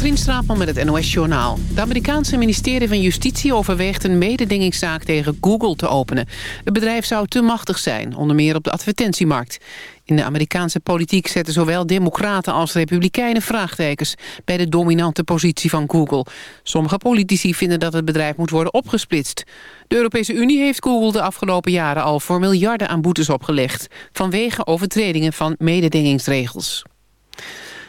Katrien Straatman met het NOS-journaal. Het Amerikaanse ministerie van Justitie overweegt een mededingingszaak tegen Google te openen. Het bedrijf zou te machtig zijn, onder meer op de advertentiemarkt. In de Amerikaanse politiek zetten zowel democraten als republikeinen vraagtekens... bij de dominante positie van Google. Sommige politici vinden dat het bedrijf moet worden opgesplitst. De Europese Unie heeft Google de afgelopen jaren al voor miljarden aan boetes opgelegd... vanwege overtredingen van mededingingsregels.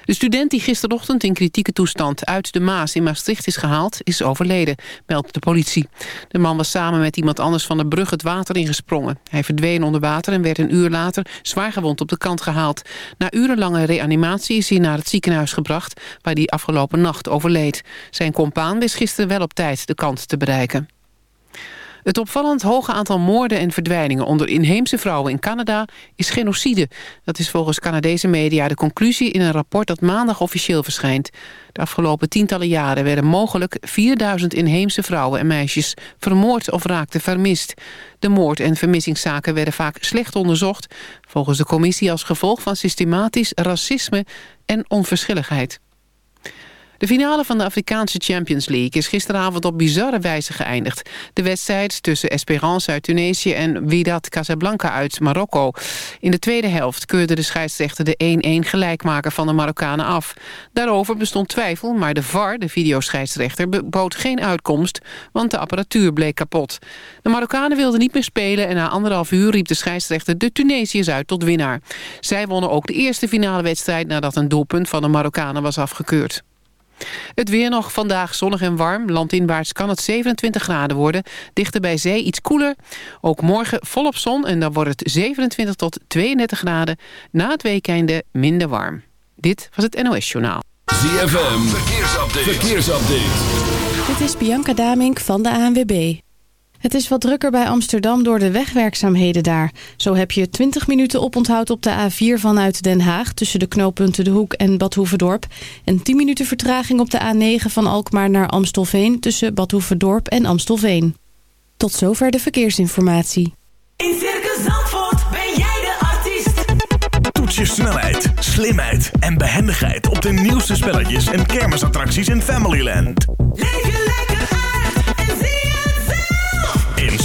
De student die gisterochtend in kritieke toestand uit de Maas in Maastricht is gehaald, is overleden, meldt de politie. De man was samen met iemand anders van de brug het water ingesprongen. Hij verdween onder water en werd een uur later zwaargewond op de kant gehaald. Na urenlange reanimatie is hij naar het ziekenhuis gebracht, waar hij afgelopen nacht overleed. Zijn compaan wist gisteren wel op tijd de kant te bereiken. Het opvallend hoge aantal moorden en verdwijningen onder inheemse vrouwen in Canada is genocide. Dat is volgens Canadese media de conclusie in een rapport dat maandag officieel verschijnt. De afgelopen tientallen jaren werden mogelijk 4000 inheemse vrouwen en meisjes vermoord of raakten vermist. De moord- en vermissingszaken werden vaak slecht onderzocht, volgens de commissie als gevolg van systematisch racisme en onverschilligheid. De finale van de Afrikaanse Champions League is gisteravond op bizarre wijze geëindigd. De wedstrijd tussen Esperance uit Tunesië en Wydad Casablanca uit Marokko. In de tweede helft keurde de scheidsrechter de 1-1 gelijkmaker van de Marokkanen af. Daarover bestond twijfel, maar de VAR, de videoscheidsrechter, bood geen uitkomst, want de apparatuur bleek kapot. De Marokkanen wilden niet meer spelen en na anderhalf uur riep de scheidsrechter de Tunesiërs uit tot winnaar. Zij wonnen ook de eerste finale wedstrijd nadat een doelpunt van de Marokkanen was afgekeurd. Het weer nog vandaag zonnig en warm. Landinwaarts kan het 27 graden worden. Dichter bij zee iets koeler. Ook morgen volop zon en dan wordt het 27 tot 32 graden. Na het weekende minder warm. Dit was het NOS Journaal. ZFM, verkeersupdate. verkeersupdate. Dit is Bianca Damink van de ANWB. Het is wat drukker bij Amsterdam door de wegwerkzaamheden daar. Zo heb je 20 minuten oponthoud op de A4 vanuit Den Haag... tussen de knooppunten De Hoek en Badhoevedorp... en 10 minuten vertraging op de A9 van Alkmaar naar Amstelveen... tussen Badhoevedorp en Amstelveen. Tot zover de verkeersinformatie. In Circus Zandvoort ben jij de artiest. Toets je snelheid, slimheid en behendigheid... op de nieuwste spelletjes en kermisattracties in Familyland. Leef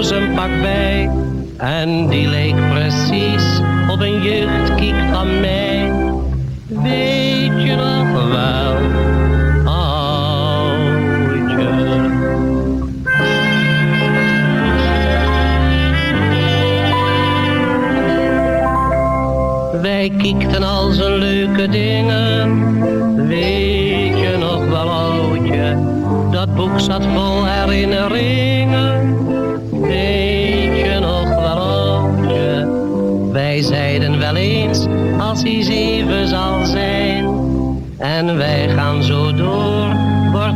matrozenpak bij, en die leek precies op een jeugdkiek van mij. Weet je nog wel, oudje? Wij kiekten al zijn leuke dingen,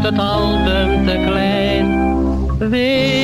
het album te klein. Weet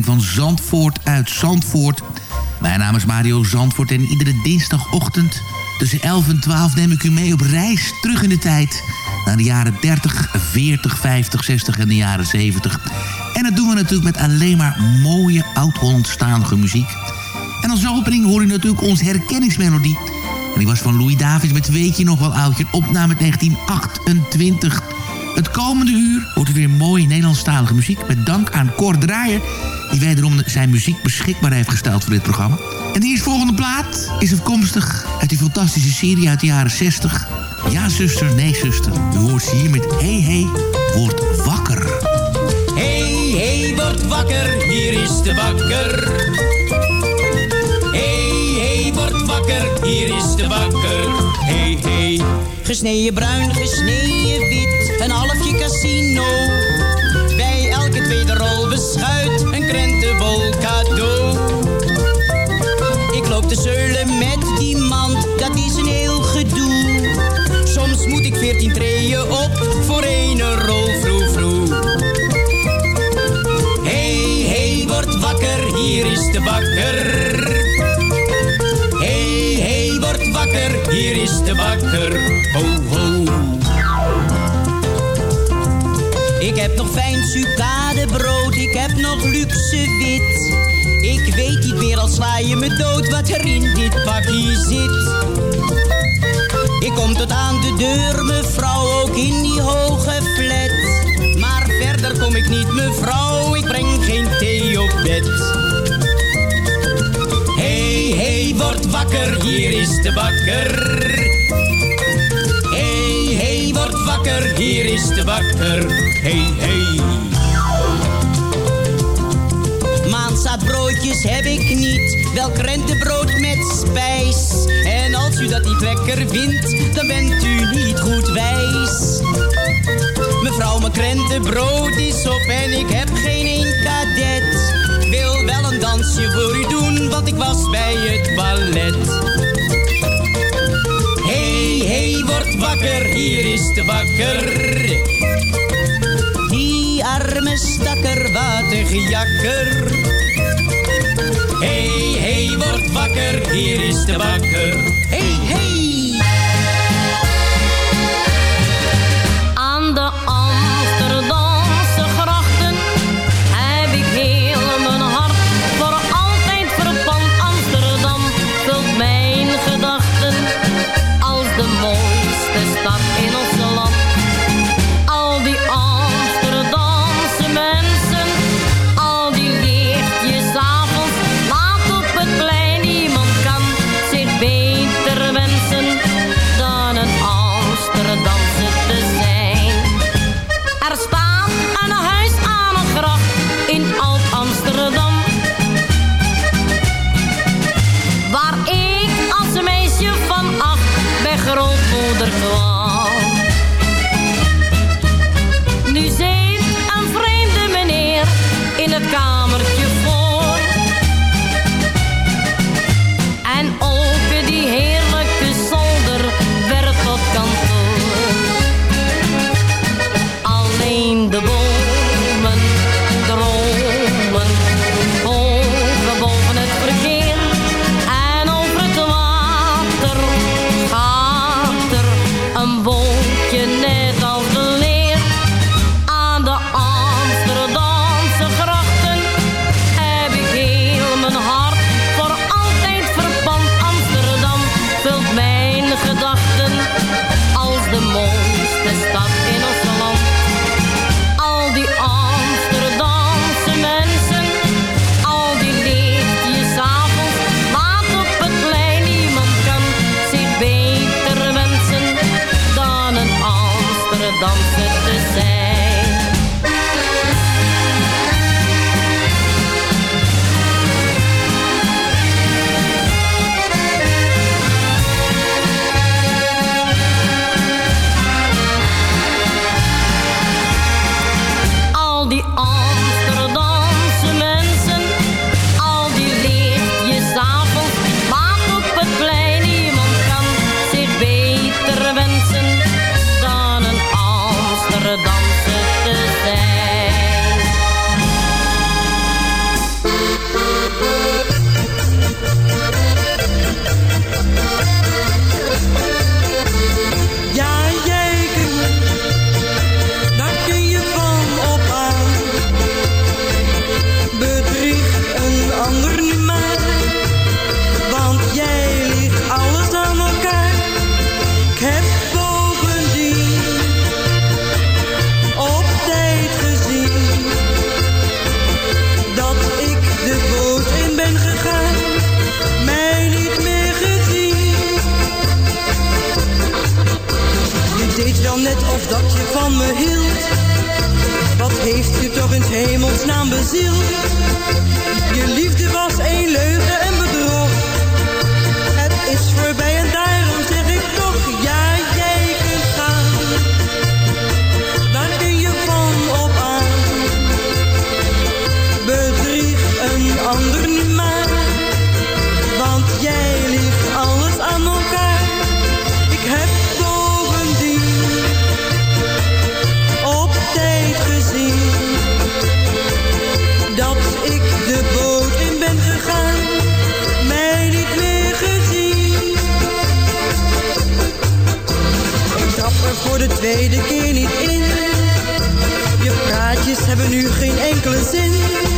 van Zandvoort uit Zandvoort. Mijn naam is Mario Zandvoort en iedere dinsdagochtend tussen 11 en 12 neem ik u mee op reis terug in de tijd... naar de jaren 30, 40, 50, 60 en de jaren 70. En dat doen we natuurlijk met alleen maar mooie oud-Hollandstalige muziek. En als opening hoor u natuurlijk onze herkenningsmelodie... En die was van Louis Davids met Weet je nog wel oudje, opname uit 1928... Het komende uur wordt er weer mooie Nederlandstalige muziek... met dank aan Cor Draaier... die wederom zijn muziek beschikbaar heeft gesteld voor dit programma. En die is volgende plaat is afkomstig uit die fantastische serie uit de jaren 60. Ja, zuster, nee, zuster. U hoort ze hier met Hey, hey, word wakker. Hey, hey, word wakker, hier is de bakker. Hey, hey, word wakker, hier is de bakker. Hey, hey. Gesneden bruin, gesneden wit, een halfje casino. Bij elke tweede rol beschuit, een cadeau. Ik loop te zeulen met die mand, dat is een heel gedoe. Soms moet ik veertien treden op voor een rol vroeg vroeg. Hey, hey, word wakker, hier is de bakker. Hey, hey, word wakker, hier is de bakker. Ho, ho. Ik heb nog fijn sucadebrood, ik heb nog luxe wit. Ik weet niet meer, al sla je me dood, wat er in dit pakje zit. Ik kom tot aan de deur, mevrouw, ook in die hoge flat. Maar verder kom ik niet, mevrouw, ik breng geen thee op bed. Hey, hey, word wakker, hier is de bakker. Hey, hey, word wakker, hier is de bakker. Hey, hey. Maanzaadbroodjes heb ik niet, wel krentenbrood met spijs. En als u dat niet lekker vindt, dan bent u niet goed wijs. Mevrouw, mijn krentenbrood is op en ik heb geen één kadet. Wil wel een dansje voor u doen, want ik was bij het ballet. Hey, hey, word wakker, hier is de bakker. Die arme stakker, watergejakker. Hey, hey, word wakker, hier is de bakker. Hey, hey. Tweede keer niet in. Je praatjes hebben nu geen enkele zin.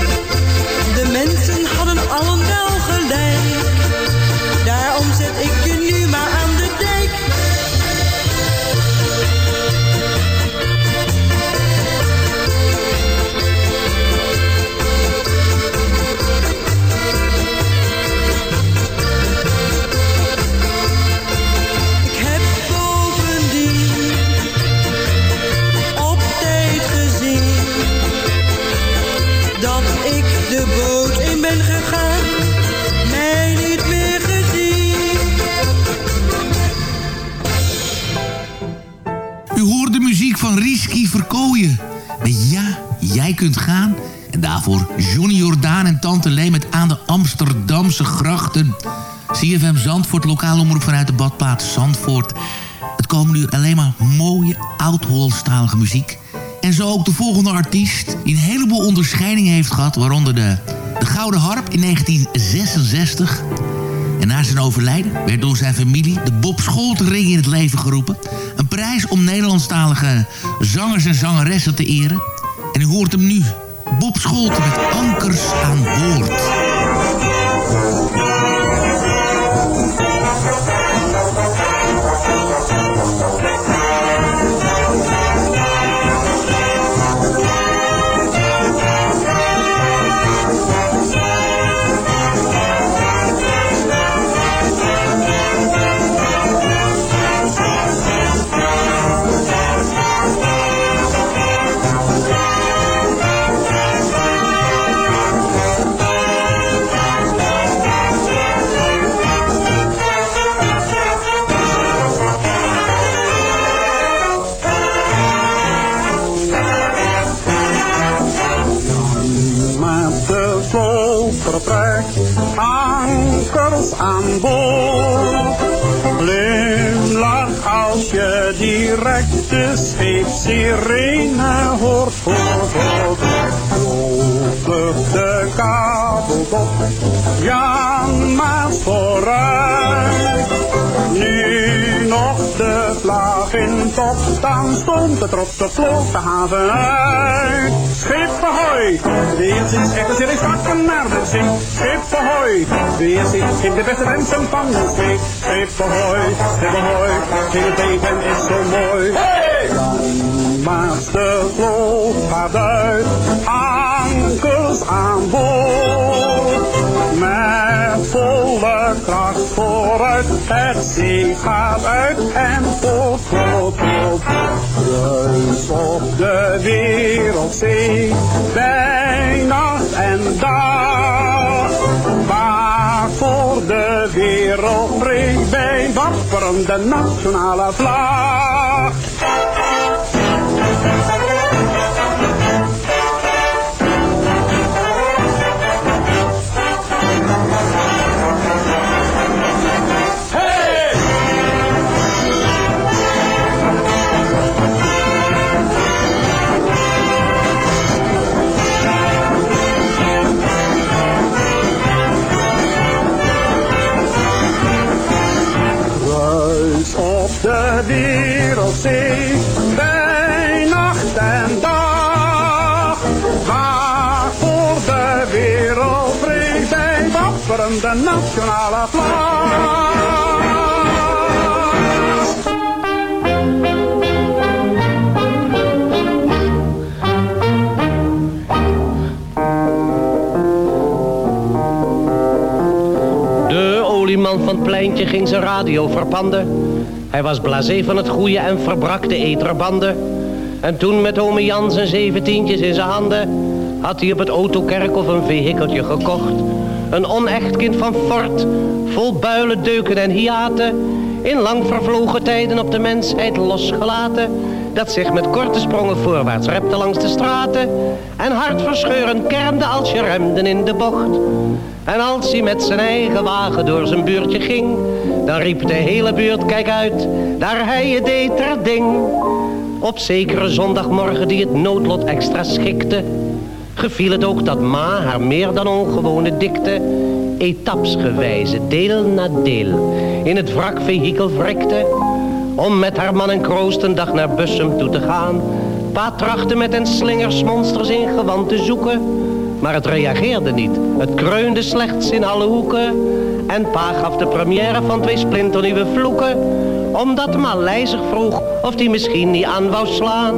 Daarvoor Johnny Jordaan en Tante Lee met Aan de Amsterdamse Grachten. CFM Zandvoort, lokale omroep vanuit de badplaats Zandvoort. Het komen nu alleen maar mooie, oud-Hollandstalige muziek. En zo ook de volgende artiest, die een heleboel onderscheidingen heeft gehad... waaronder de, de Gouden Harp in 1966... En na zijn overlijden werd door zijn familie de Bob Scholtering in het leven geroepen. Een prijs om Nederlandstalige zangers en zangeressen te eren. En u hoort hem nu, Bob Scholten met Ankers aan Boord. Haven uit. Schip ahoy, weer sinds echte zin is vakken naar de zee. Schip ahoy, weer sinds in de beste wensen van de zee. Schip ahoy, schip ahoy, het leven is zo mooi. Hey! Maas de vloot gaat uit, ankers aan boord. Met volle kracht vooruit, het zee gaat uit en voort, voort, voort. Ruis op de wereldzee, bij nacht en dag. Waar voor de wereld breekt bij wapperende nationale vlag. Wapperende nationale vlag. De olieman van het pleintje ging zijn radio verpanden. Hij was blasé van het goede en verbrak de eterbanden. En toen met ome Jan zijn zeventientjes in zijn handen... had hij op het autokerkhof een vehikeltje gekocht. Een onecht kind van fort, vol builen, deuken en hiaten... in lang vervlogen tijden op de mensheid losgelaten... dat zich met korte sprongen voorwaarts repte langs de straten... en hartverscheurend kermde als je remden in de bocht... En als hij met zijn eigen wagen door zijn buurtje ging, dan riep de hele buurt, kijk uit, daar hij je deed er ding. Op zekere zondagmorgen die het noodlot extra schikte, geviel het ook dat ma haar meer dan ongewone dikte, etapsgewijze, deel na deel, in het wrakvehikel wrikte, om met haar man en kroost een dag naar Bussum toe te gaan. Pa trachtte met een slingersmonsters in gewand te zoeken, maar het reageerde niet. Het kreunde slechts in alle hoeken. En pa gaf de première van twee splinternieuwe vloeken. Omdat Malij zich vroeg of die misschien niet aan wou slaan.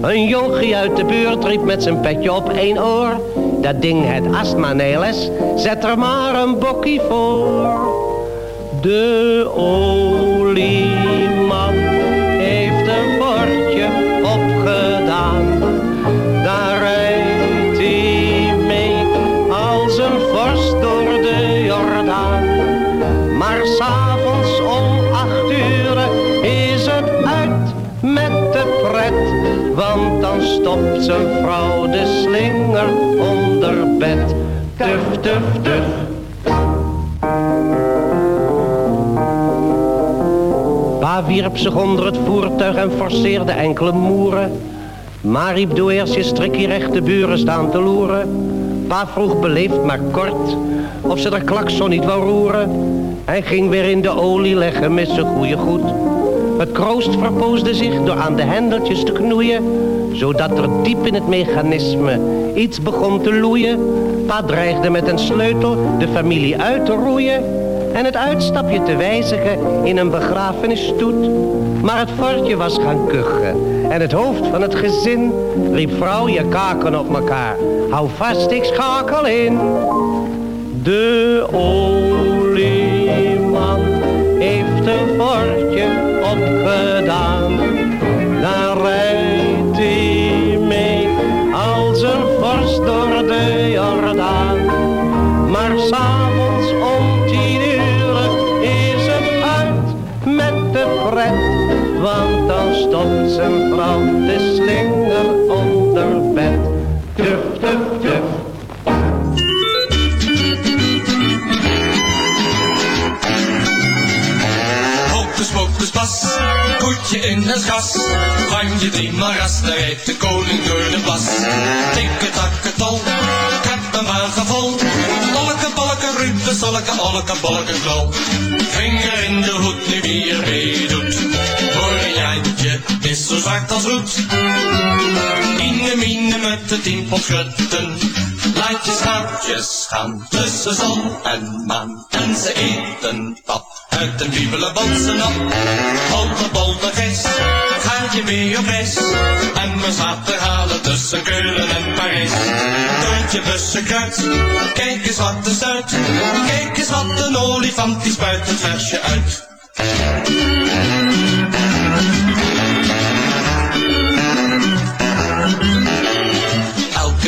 Een jongie uit de buurt riep met zijn petje op één oor. Dat ding het astma neles, zet er maar een bokkie voor. De olieman stopt zijn vrouw de slinger onder bed. Tuf, tuf, tuf. Pa wierp zich onder het voertuig en forceerde enkele moeren. Maar riep doe eerst je strikkie recht de buren staan te loeren. Pa vroeg beleefd maar kort of ze de klakson niet wou roeren. Hij ging weer in de olie leggen met zijn goede goed. Het kroost verpoosde zich door aan de hendeltjes te knoeien. Zodat er diep in het mechanisme iets begon te loeien. Pa dreigde met een sleutel de familie uit te roeien en het uitstapje te wijzigen in een begrafenisstoet. Maar het fortje was gaan kuchen en het hoofd van het gezin riep vrouw je kaken op elkaar. Hou vast, ik schakel in. De olieman pas, koetje in het gas. Van je drie maras, daar rijdt de koning door de plas. Tikke takke tol, ik heb een wagen vol. Olke bolke rupe, solke olke bolke knol. Vinger in de hoed, nu wie er meedoet. Zo zwart als roet. Ine mine met de tien pot schutten. Laat gaan tussen zon en maan. En ze eten pap uit een wiebelen bonsen op. Holle bolle gijs, ga je mee op reis. En we zaten halen tussen Keulen en Parijs. Toortje bussen kruid, kijk eens wat er stuit. Kijk eens wat een olifant die spuit het versje uit.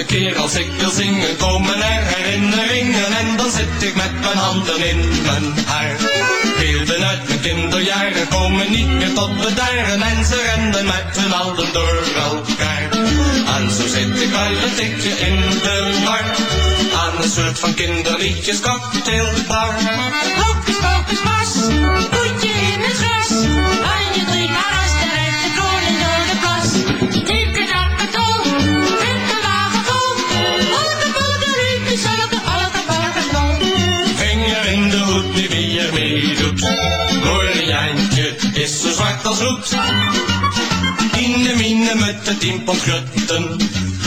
Keer als ik wil zingen komen er herinneringen En dan zit ik met mijn handen in mijn haar. Beelden uit mijn kinderjaren komen niet meer tot bedaren En ze renden met hun handen door elkaar. En zo zit ik wel een tikje in de war Aan een soort van kinderliedjes cocktailbar Hocus pocus pas, als roet. In de mine met de tien pond grutten.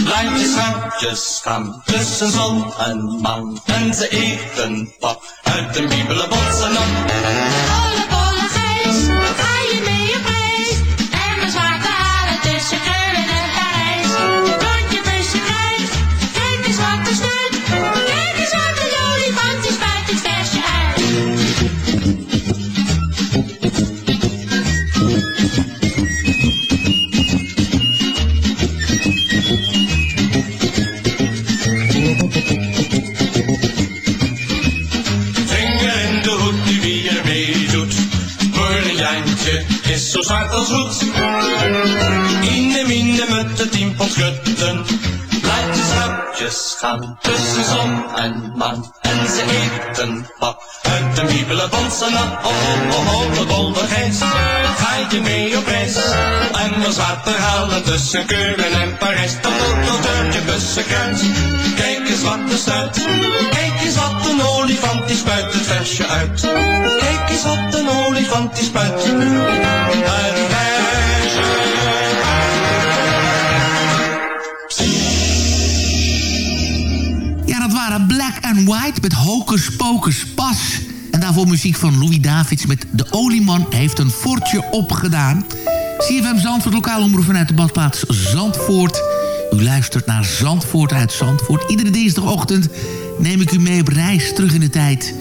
Laat je schaapjes gaan tussen zon en maan. En ze eten pap uit een bibelen botsen op. tussen zon en maan. En ze eten pap uit de wiebelen bonsen. Oh, oh, oh, oh, de bolde geest. Ga je mee op reis. En ons water halen tussen Keulen en Parijs. Dat tot deurtje bussen kruis. Kijk eens wat er stuit. Kijk eens wat een olifant die spuit het versje uit. Kijk eens wat een olifant die spuit. White met Hocus Pocus Pas. En daarvoor muziek van Louis Davids met De Olieman heeft een fortje opgedaan. CFM Zandvoort, lokaal omroep vanuit de badplaats Zandvoort. U luistert naar Zandvoort uit Zandvoort. Iedere dinsdagochtend neem ik u mee op reis terug in de tijd...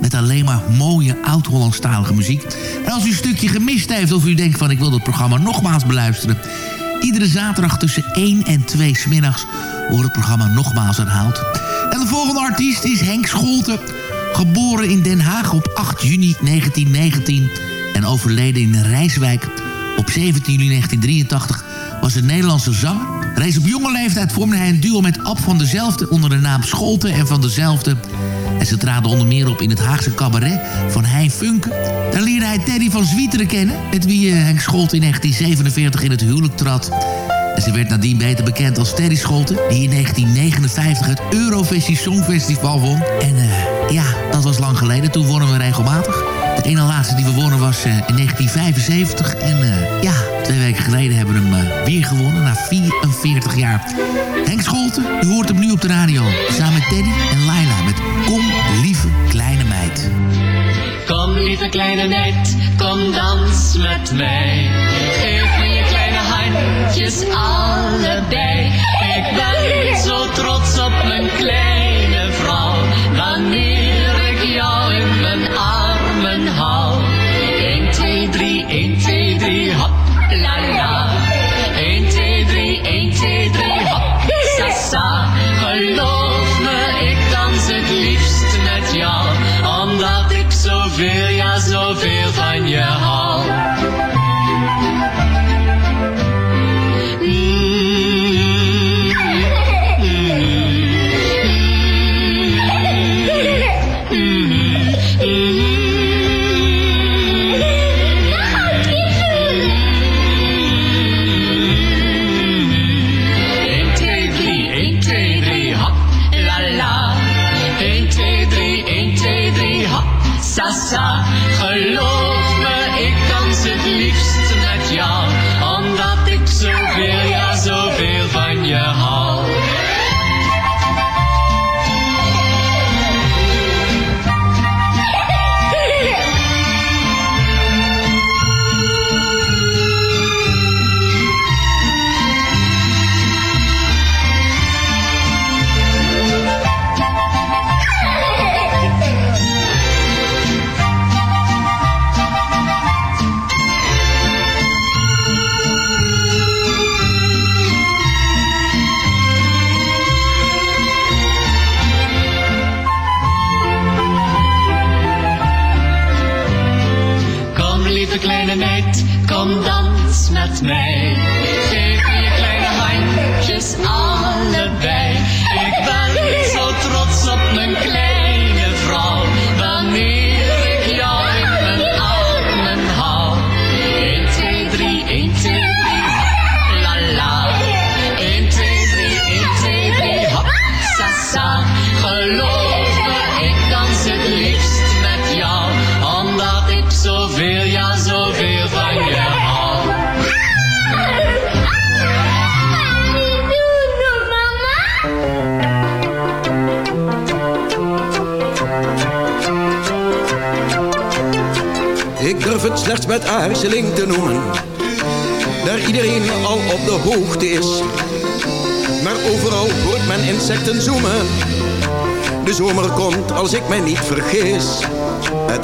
met alleen maar mooie oud-Hollandstalige muziek. En als u een stukje gemist heeft of u denkt van... ik wil dat programma nogmaals beluisteren... iedere zaterdag tussen 1 en 2 smiddags wordt het programma nogmaals herhaald. En de volgende artiest is Henk Scholten. Geboren in Den Haag op 8 juni 1919 en overleden in Rijswijk op 17 juli 1983 was een Nederlandse zanger. Reeds op jonge leeftijd vormde hij een duo met Ab van dezelfde onder de naam Scholten en van dezelfde. En ze traden onder meer op in het Haagse cabaret van Hein Funke. Daar leerde hij Teddy van Zwieteren kennen, met wie eh, Henk Scholten in 1947 in het huwelijk trad. Ze werd nadien beter bekend als Terry Scholten... die in 1959 het Eurovisie Songfestival won. En eh, ja, dat was lang geleden. Toen wonnen we regelmatig. De ene laatste die we wonnen was eh, in 1975. En eh, ja, twee weken geleden hebben we hem weer gewonnen... na 44 jaar. Henk Scholten, u hoort hem nu op de radio. Samen met Teddy en Laila met Kom, lieve kleine meid. Kom lieve kleine meid, kom dans met mij. Handjes allebei. Ik ben zo trots op mijn kleine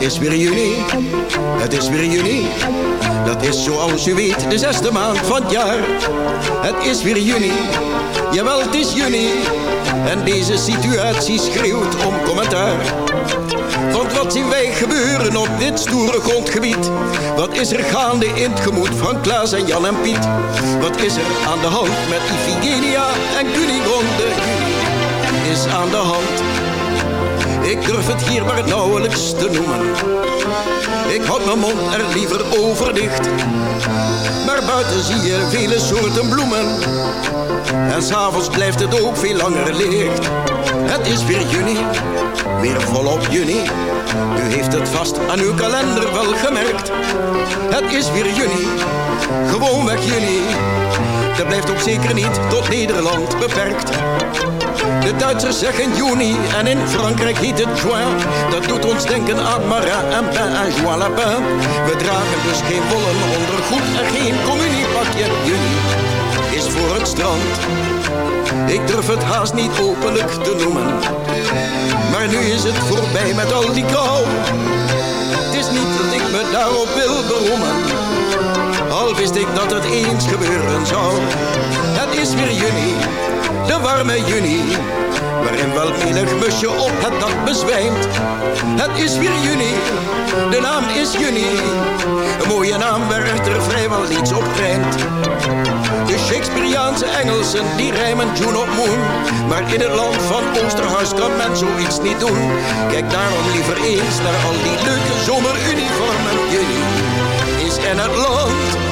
is weer juni, het is weer juni. Dat is zoals u weet de zesde maand van het jaar. Het is weer juni, jawel het is juni. En deze situatie schreeuwt om commentaar. Want wat zien wij gebeuren op dit stoere grondgebied? Wat is er gaande in het gemoed van Klaas en Jan en Piet? Wat is er aan de hand met Iphigenia en Cunigonde? Is aan de hand. Ik durf het hier maar nauwelijks te noemen. Ik houd mijn mond er liever over dicht. Maar buiten zie je vele soorten bloemen. En s'avonds blijft het ook veel langer licht. Het is weer juni, weer volop juni. U heeft het vast aan uw kalender wel gemerkt. Het is weer juni, gewoonweg juni. Dat blijft ook zeker niet tot Nederland beperkt. De Duitsers zeggen juni en in Frankrijk heet het juin. Dat doet ons denken aan Marin en Bain en Joie Lapin. We dragen dus geen wollen ondergoed en geen communiepakje. Juni is voor het strand. Ik durf het haast niet openlijk te noemen. Maar nu is het voorbij met al die kou. Het is niet dat ik me daarop wil beroemen. Wist ik dat het eens gebeuren zou. Het is weer juni, de warme juni. Waarin wel menig musje op het dak bezwijmt. Het is weer juni, de naam is juni. Een mooie naam waar er vrijwel niets op rijmt. De Shakespeareaanse Engelsen die rijmen June op Moon. Maar in het land van Oosterhuis kan men zoiets niet doen. Kijk daarom liever eens naar al die leuke zomeruniformen. Juni is en het land.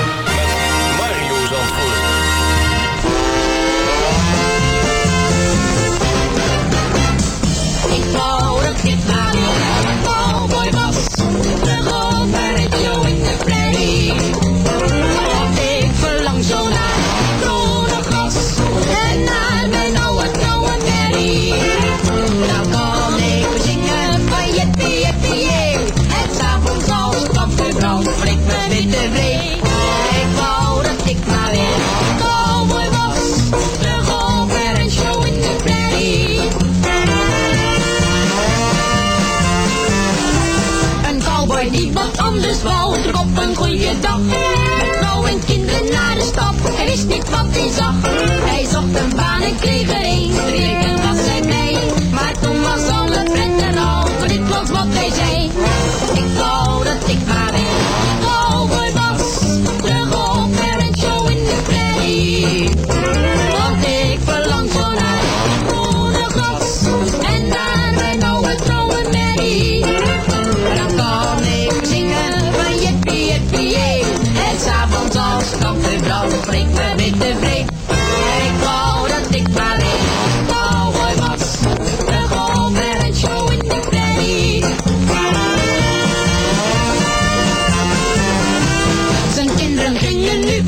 een baan en kreeg er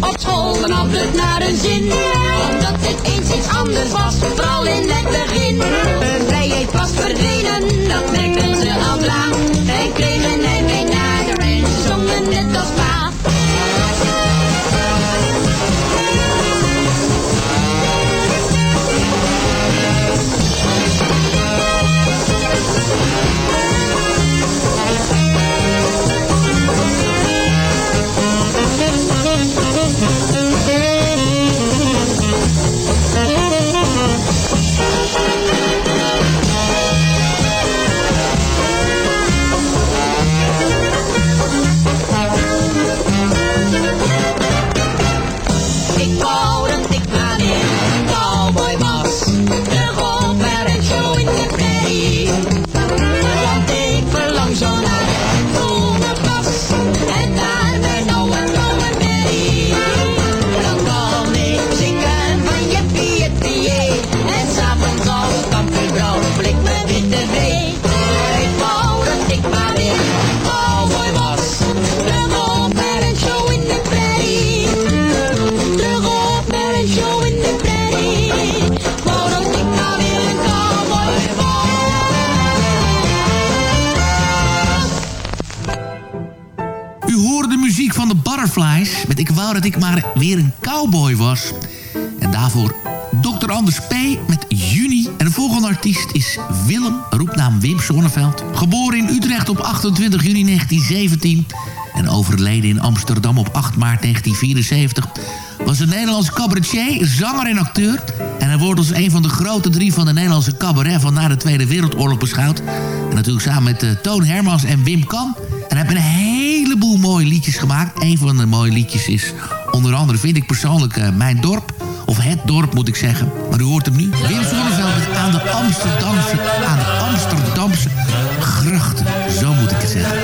op school en had het naar hun zin. Omdat het eens iets anders was, vooral in het begin. Dat ik maar weer een cowboy was. En daarvoor Dr. Anders P. met Juni. En de volgende artiest is Willem, roepnaam Wim Sonneveld. Geboren in Utrecht op 28 juni 1917 en overleden in Amsterdam op 8 maart 1974... was een Nederlandse cabaretier, zanger en acteur. En hij wordt als een van de grote drie van de Nederlandse cabaret... van na de Tweede Wereldoorlog beschouwd. En natuurlijk samen met uh, Toon Hermans en Wim Kan. En hij heeft een heleboel mooie liedjes gemaakt. Een van de mooie liedjes is onder andere, vind ik persoonlijk, uh, Mijn Dorp... Of het dorp, moet ik zeggen. Maar u hoort hem nu. Wim Sonneveld met aan de Amsterdamse, aan de Amsterdamse grachten. Zo moet ik het zeggen.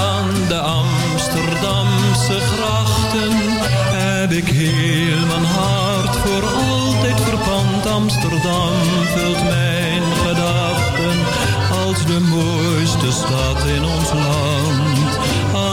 Aan de Amsterdamse grachten heb ik heel mijn hart voor altijd verpand. Amsterdam vult mijn gedachten als de mooiste stad in ons land.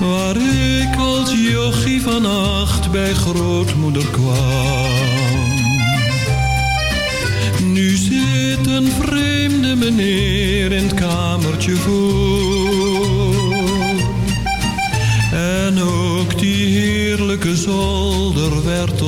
Waar ik als jochie van acht bij grootmoeder kwam. Nu zit een vreemde meneer in het kamertje voor. En ook die heerlijke zolder werd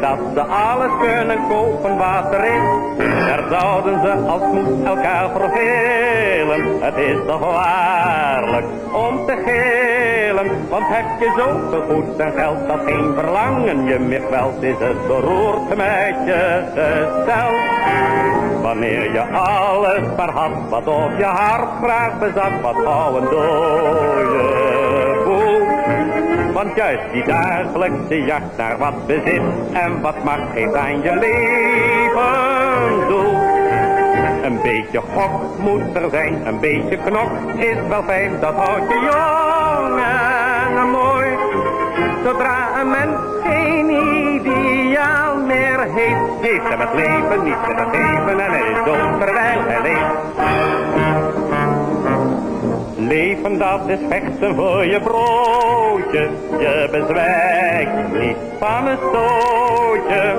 dat ze alles kunnen kopen wat er is. Daar zouden ze als moed elkaar vervelen, het is toch waarlijk om te gillen. Want heb je zoveel goed en geld dat geen verlangen je meer kwelt, is het beroerd met je. Wanneer je alles maar had wat op je hart graag bezat, wat gauw een boel. Want juist die dagelijkse jacht naar wat bezit en wat macht geeft aan je leven doel. Een beetje gok moet er zijn, een beetje knok is wel fijn, dat houdt je jong en mooi. Zodra een mens geen ideaal meer heeft, heeft hem het leven niet te geven en hij is dood terwijl leeft. Leven dat is vechten voor je broodje, je bezwijkt niet van een stootje.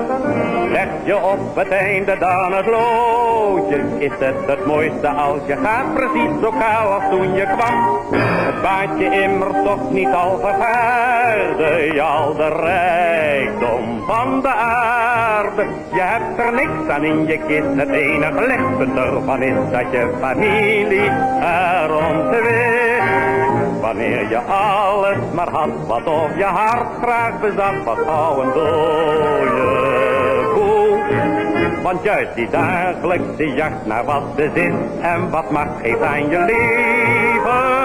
Leg je op het einde dan het loodje, is het het mooiste als je gaat precies zo kaal als toen je kwam. Het baat je immers toch niet al vergaarde, je al de rijkdom van de aarde. Je hebt er niks aan in je kist, het enige lichtpunt ervan is dat je familie er om te. Wanneer je alles maar had, wat op je hart graag bezat, wat gauw een dode boel. Want juist die dagelijkse jacht naar wat bezit en wat macht geeft aan je leven.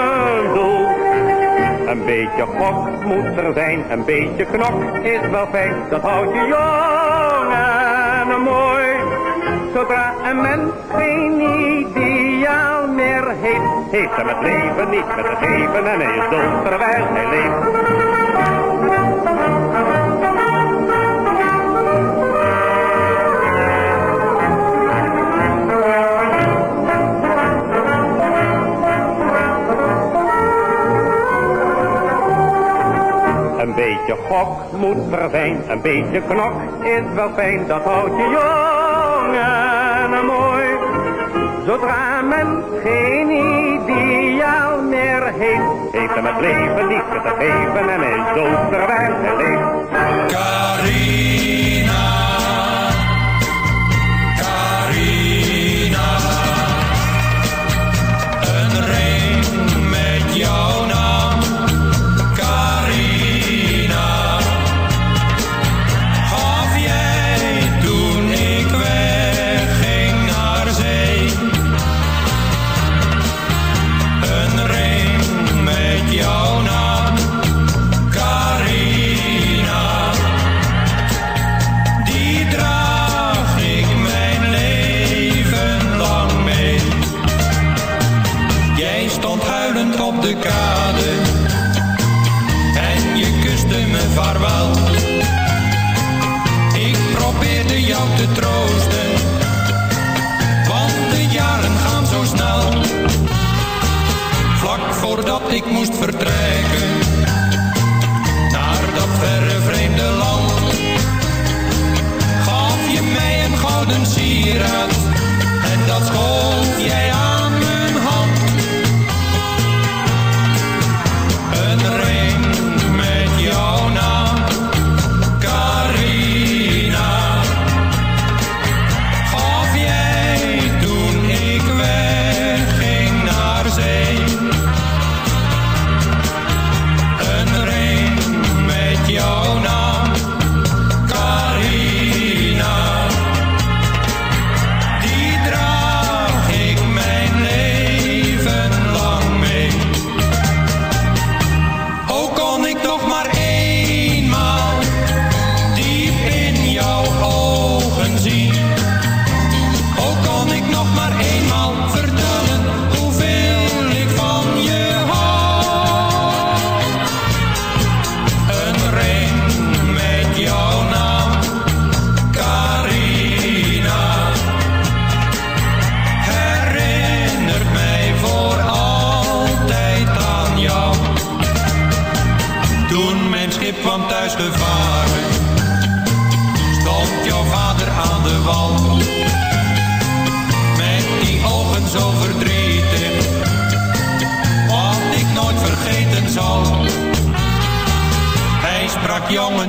Een beetje gok moet er zijn, een beetje knok is wel fijn, dat houdt je jong en mooi. Zodra een mens geen ideaal meer heeft, heeft hem het leven niet met gegeven en hij is dood terwijl hij leeft. Beetje gok moet er zijn, een beetje knok is wel fijn, dat houdt je jong en mooi. Zodra men geen ideaal meer heeft, heeft hem het leven niet te geven en is dood terwijl.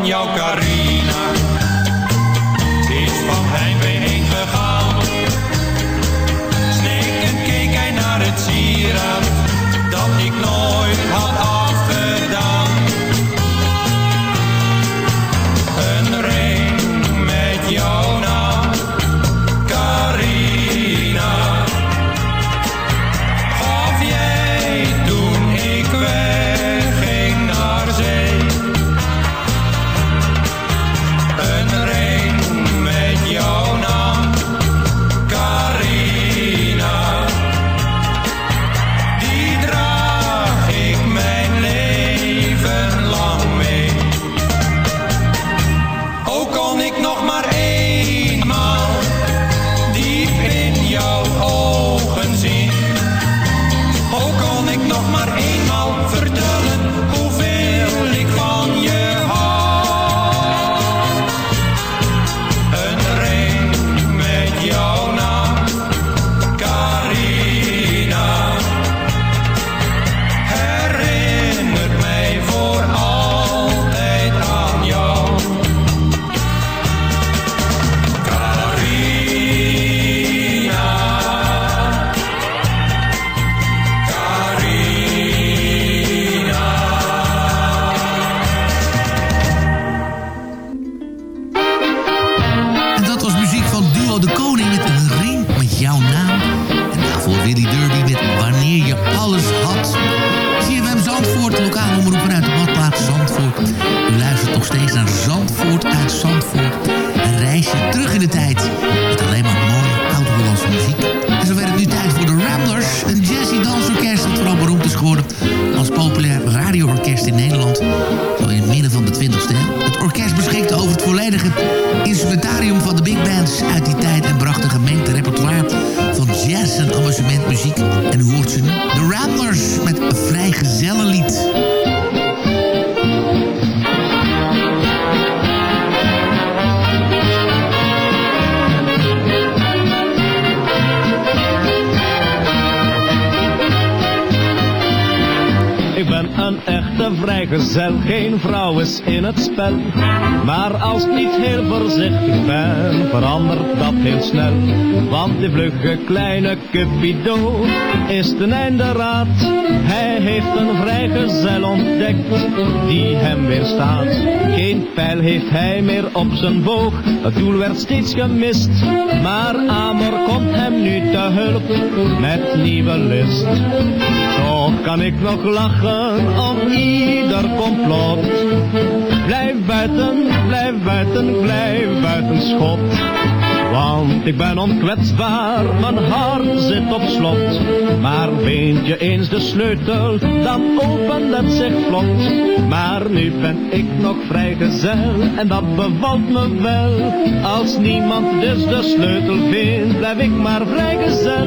jouw carinho. Vlugge kleine Cupido is ten einde raad. Hij heeft een vrijgezel ontdekt, die hem weerstaat. Geen pijl heeft hij meer op zijn boog, het doel werd steeds gemist. Maar Amor komt hem nu te hulp, met nieuwe list. Toch kan ik nog lachen om ieder complot. Blijf buiten, blijf buiten, blijf buiten schot. Want ik ben onkwetsbaar, mijn hart zit op slot. Maar vind je eens de sleutel, dan opent het zich vlot. Maar nu ben ik nog vrijgezel, en dat bevalt me wel. Als niemand dus de sleutel vindt, blijf ik maar vrijgezel.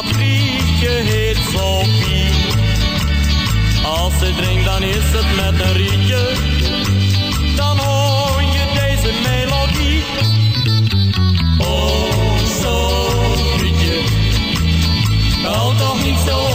Dat grietje heet Sophie. Als ze drinkt dan is het met een rietje. Dan hoor je deze melodie. Oh, Sofietje. Hou toch niet zo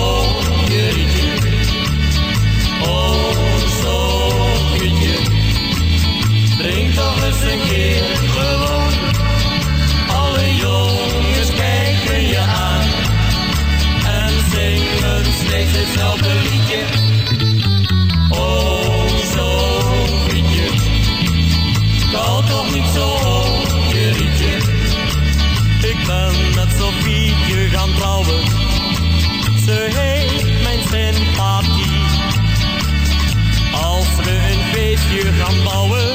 feestje gaan bouwen,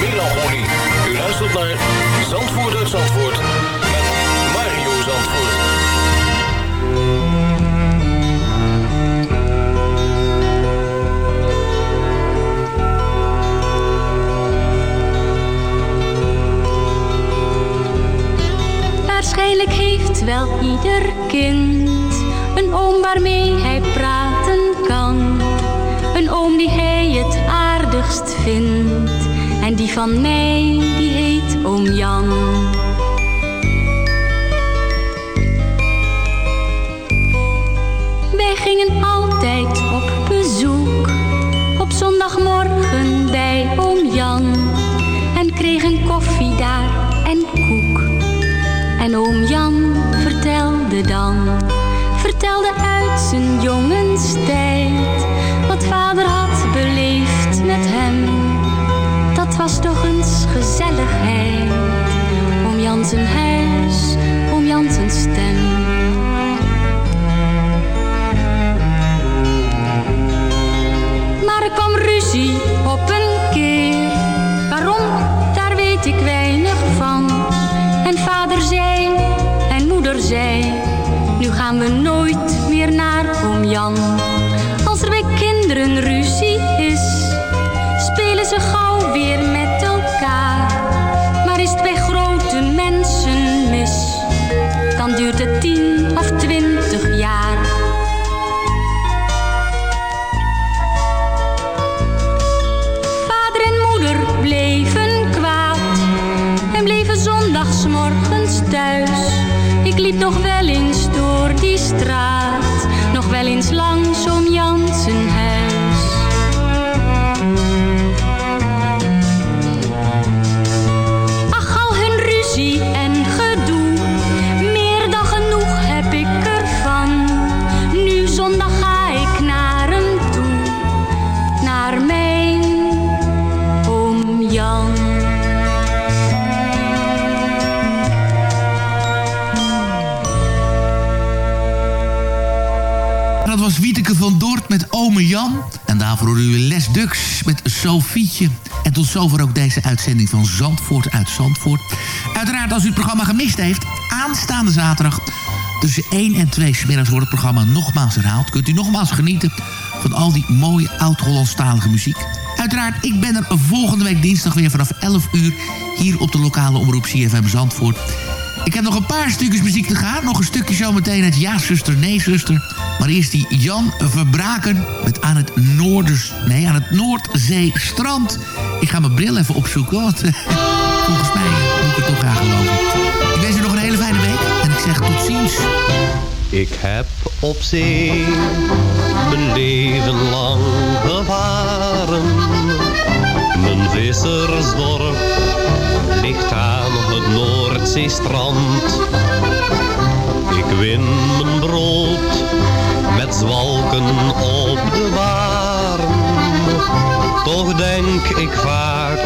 melancholie. U luistert naar Zandvoort uit Zandvoort met Mario Zandvoort. Waarschijnlijk heeft wel ieder kind een oom waarmee hij praten kan. Een oom die hij het aardigst vindt. Van mij, die heet oom Jan. Wij gingen altijd op bezoek. Op zondagmorgen bij oom Jan. En kregen koffie daar en koek. En oom Jan vertelde dan, vertelde uit zijn jongenstijd, wat vader had beleefd oom Jan zijn huis, oom Jan zijn stem. Maar er kwam ruzie daarvoor hoorde u Les Dux met Sofietje. En tot zover ook deze uitzending van Zandvoort uit Zandvoort. Uiteraard als u het programma gemist heeft... aanstaande zaterdag tussen 1 en 2 smiddags wordt het programma nogmaals herhaald. Kunt u nogmaals genieten van al die mooie oud-Hollandstalige muziek. Uiteraard, ik ben er volgende week dinsdag weer vanaf 11 uur... hier op de lokale omroep CFM Zandvoort... Ik heb nog een paar stukjes muziek te gaan. Nog een stukje zometeen het Ja, zuster, nee, zuster. Maar eerst die Jan Verbraken met aan het, Noorders, nee, aan het Noordzeestrand. Ik ga mijn bril even opzoeken, want eh, volgens mij moet ik het toch graag geloven. Ik wens u nog een hele fijne week en ik zeg tot ziens. Ik heb op zee mijn leven lang gevaren. Mijn vissersdorp ligt aan het Noordzeestrand. Ik win mijn brood zwalken op de baren. Toch denk ik vaak,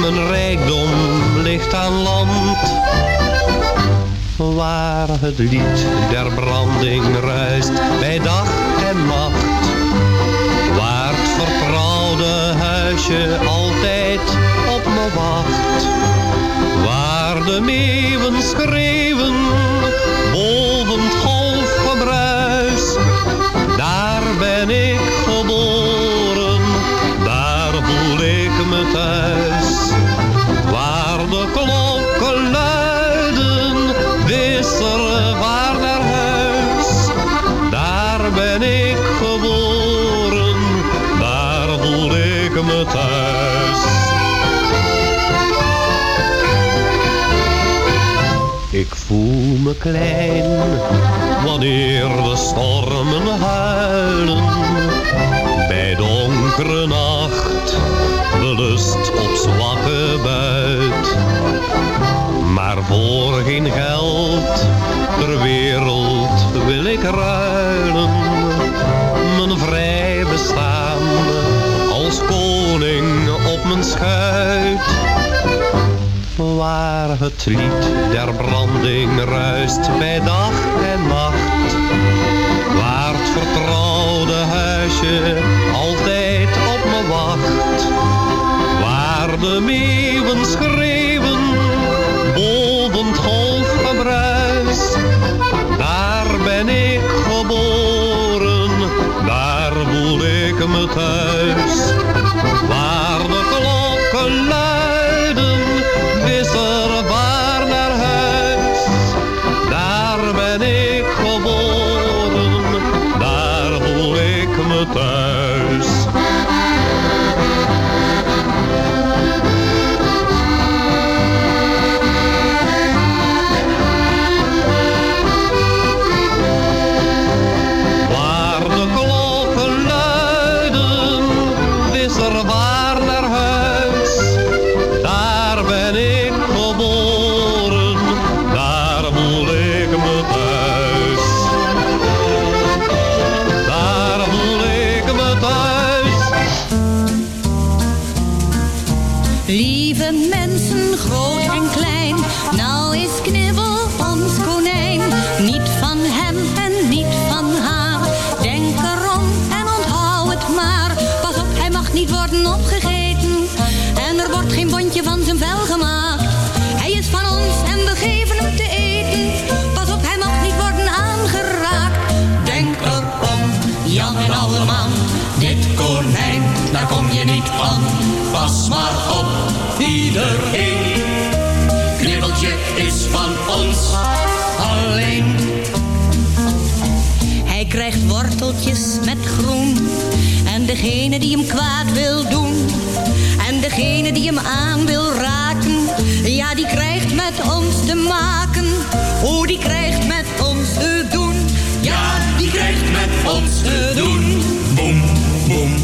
mijn rijkdom ligt aan land. Waar het lied der branding ruist bij dag en nacht. Waar het vertrouwde huisje altijd op me wacht. Waar de meeuwen schreeuwen ben ik geboren, daar voel ik me thuis. Waar de klokken luiden, wisselen waar naar huis. Daar ben ik geboren, me thuis. Ik voel me klein wanneer de stormen huilen. Bij donkere nacht, belust op zwakke buit. Maar voor geen geld ter wereld wil ik ruilen. Mijn vrij bestaan als koning op mijn schuit. Waar het lied der branding ruist bij dag en nacht. Waar het vertrouwde huisje altijd op me wacht. Waar de meeuwen schreeuwen het golfgebruis. Daar ben ik geboren, daar voel ik me thuis. Waar de klokken daar kom je niet van. Pas maar op, iedereen. Knibbeltje is van ons alleen. Hij krijgt worteltjes met groen. En degene die hem kwaad wil doen. En degene die hem aan wil raken. Ja, die krijgt met ons te maken. Oh, die krijgt met ons te doen. Ja, die krijgt met ons te doen. Boem.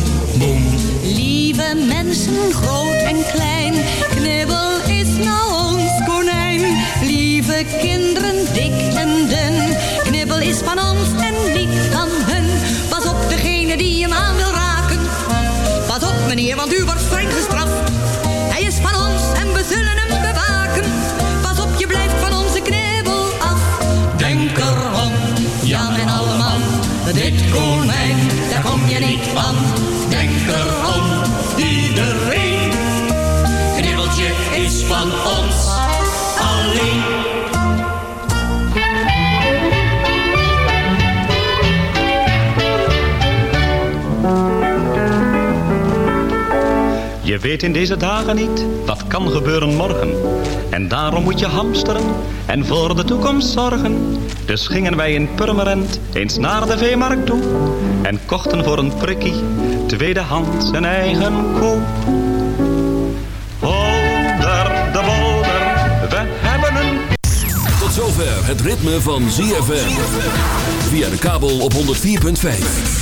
Lieve mensen, groot en klein. Knibbel is nou ons konijn. Lieve kinderen, dik en dun. Knibbel is van ons weet in deze dagen niet wat kan gebeuren morgen. En daarom moet je hamsteren en voor de toekomst zorgen. Dus gingen wij in Purmerend eens naar de veemarkt toe. En kochten voor een prikkie tweedehands een eigen koe. Holder de bolder, we hebben een... Tot zover het ritme van ZFM. Via de kabel op 104.5.